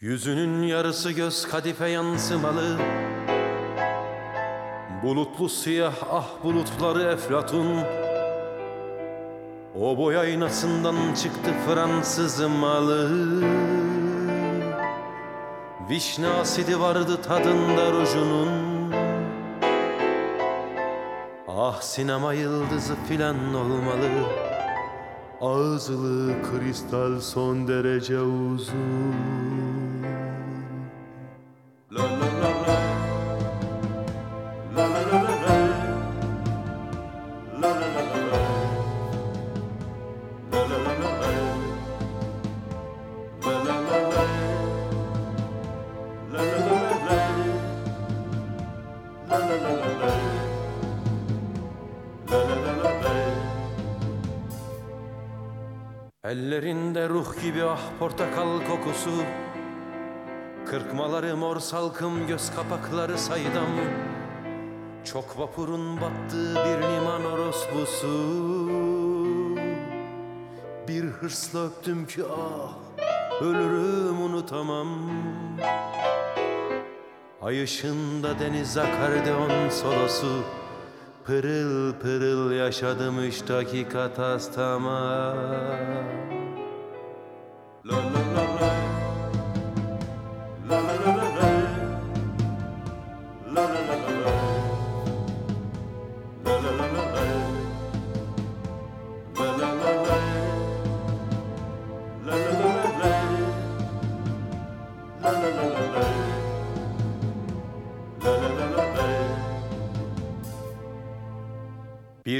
Yüzünün yarısı göz kadife yansımalı. Bulutlu siyah ah bulutları eflatun. O boy aynasından çıktı Fransız malı. Vişne asidi vardı tadında rujunun. Ah sinema yıldızı filan olmalı. Ağzılı kristal son derece uzun Ellerinde ruh gibi ah portakal kokusu Kırkmaları mor salkım göz kapakları saydam. Çok vapurun battığı bir liman orospusu. Bir hırsla öptüm ki ah ölürüm unutamam Ay ışığında deniz akordeon solosu. Pırıl pırıl yaşadım üç dakika tas tamam. La la la la. La la la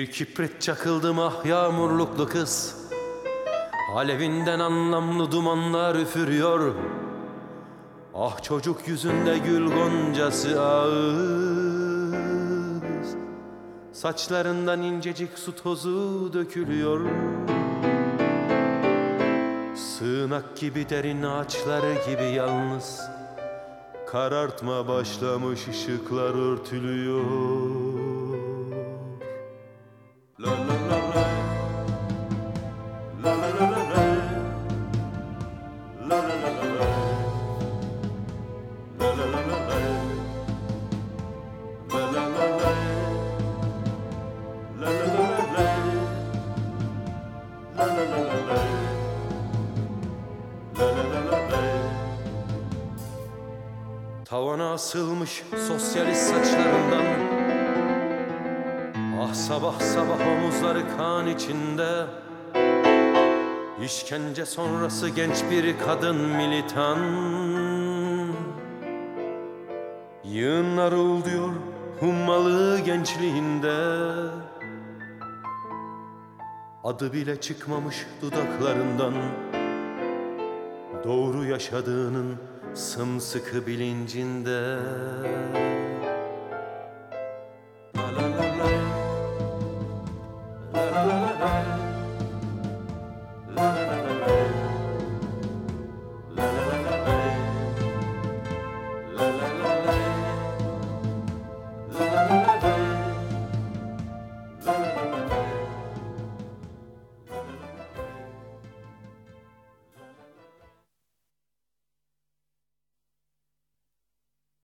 Bir kibrit çakıldım ah yağmurluklu kız. Alevinden anlamlı dumanlar üfürüyor. Ah çocuk yüzünde gül goncası ağız. Saçlarından incecik su tozu dökülüyor. Sığınak gibi derin ağaçları gibi yalnız. Karartma başlamış ışıklar örtülüyor Tavana asılmış sosyalist saçlarından. Ah sabah sabah omuzları kan içinde. İşkence sonrası genç bir kadın militan. Yığınlar diyor hummalı gençliğinde. Adı bile çıkmamış dudaklarından. Doğru yaşadığının sımsıkı bilincinde